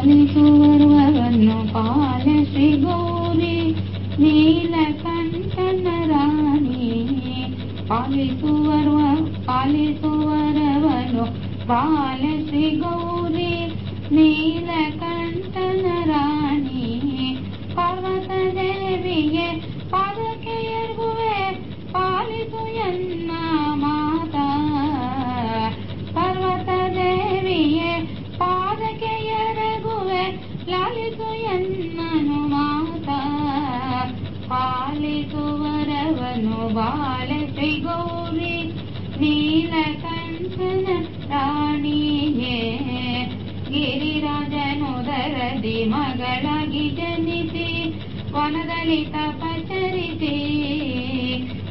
ಪಾಲಿಸುವವರನ್ನು policy Gauri ನೀಲಕಂಠನ ರಾಣಿ ಪಾಲಿಸುವವ ಪಾಲಿಸುವರವನು ಪಾಲಿಸಿ ಗೌರಿ ನೀಲಕಂಠನ ರಾಣಿ ಪರ್ವತ ದೇವಿಗೆ ಪಾದಕ್ಕೆ ಪಾಲಿಸುವರವನು ಬಾಲಸಿ ಗೌರಿ ನೀಲಕಂಠನ ರಾಣಿಯೇ. ಗಿರಿರಾಜನೋದರದಿ ಮಗಳಾಗಿ ಜನಿಸಿ, ವನದಲ್ಲಿ ತಪಚರಿಸಿ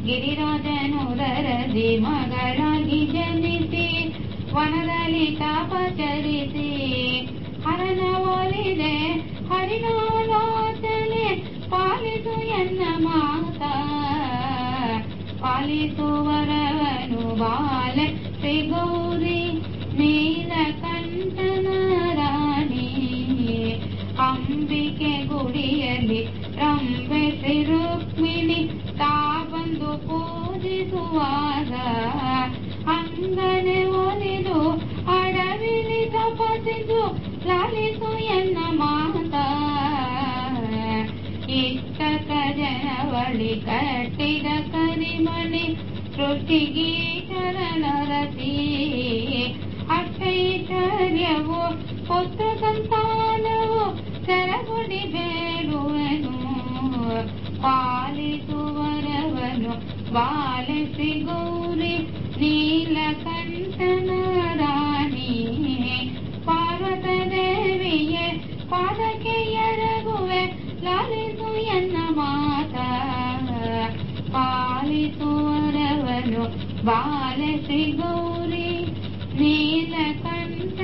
ಗಿರಿರಾಜನೋದರದಿ ಮಗಳಾಗಿ ಜನಿಸಿ, ವನದಲ್ಲಿ ತಪಚರಿಸಿ ಪಾಲಿಸುವರವನು ಬಾಲ ಶ್ರೀ ಗೌರಿ ನೀಲಕಂಠನ ರಾಣಿ ಅಂಬಿಕೆ ಗುಡಿಯಲ್ಲಿ ರಂಬೆ ಶ್ರೀ ರುಕ್ಮಿಣಿ ತಾ ಬಂದು ಪೂಜಿಸುವಾಗ ಅಂಗನೆ ಒಲಿದು ಅಡವಿಲಿ ತಪಸಿದು ಲಾಲಿಸು ಇಷ್ಟಕ ಜನವಳಿ ಕಟ್ಟಿದ ಕರಿಮನೆ ಸೃಷ್ಟಿಗೀಚರಣ ರತಿ ಅಷ್ಟೈಶ್ವರ್ಯವು ಪುತ್ರ ಸಂತಾನವು ಸರಗುಡಿ ಬೇಡುವನು. ಪಾಲಿಸುವರವನು ಬಾಲಿಸಿ ಗೌರಿ ನೀಲಕಂಠನ ರಾಣಿ ಪಾರ್ವತ ದೇವಿಯೇ, ಪಾದಕ್ಕೆ ಪಾಲಿಸುವರವನು ಬಾಲಶ್ರೀ ಗೌರಿ ನೀಲಕಂಠ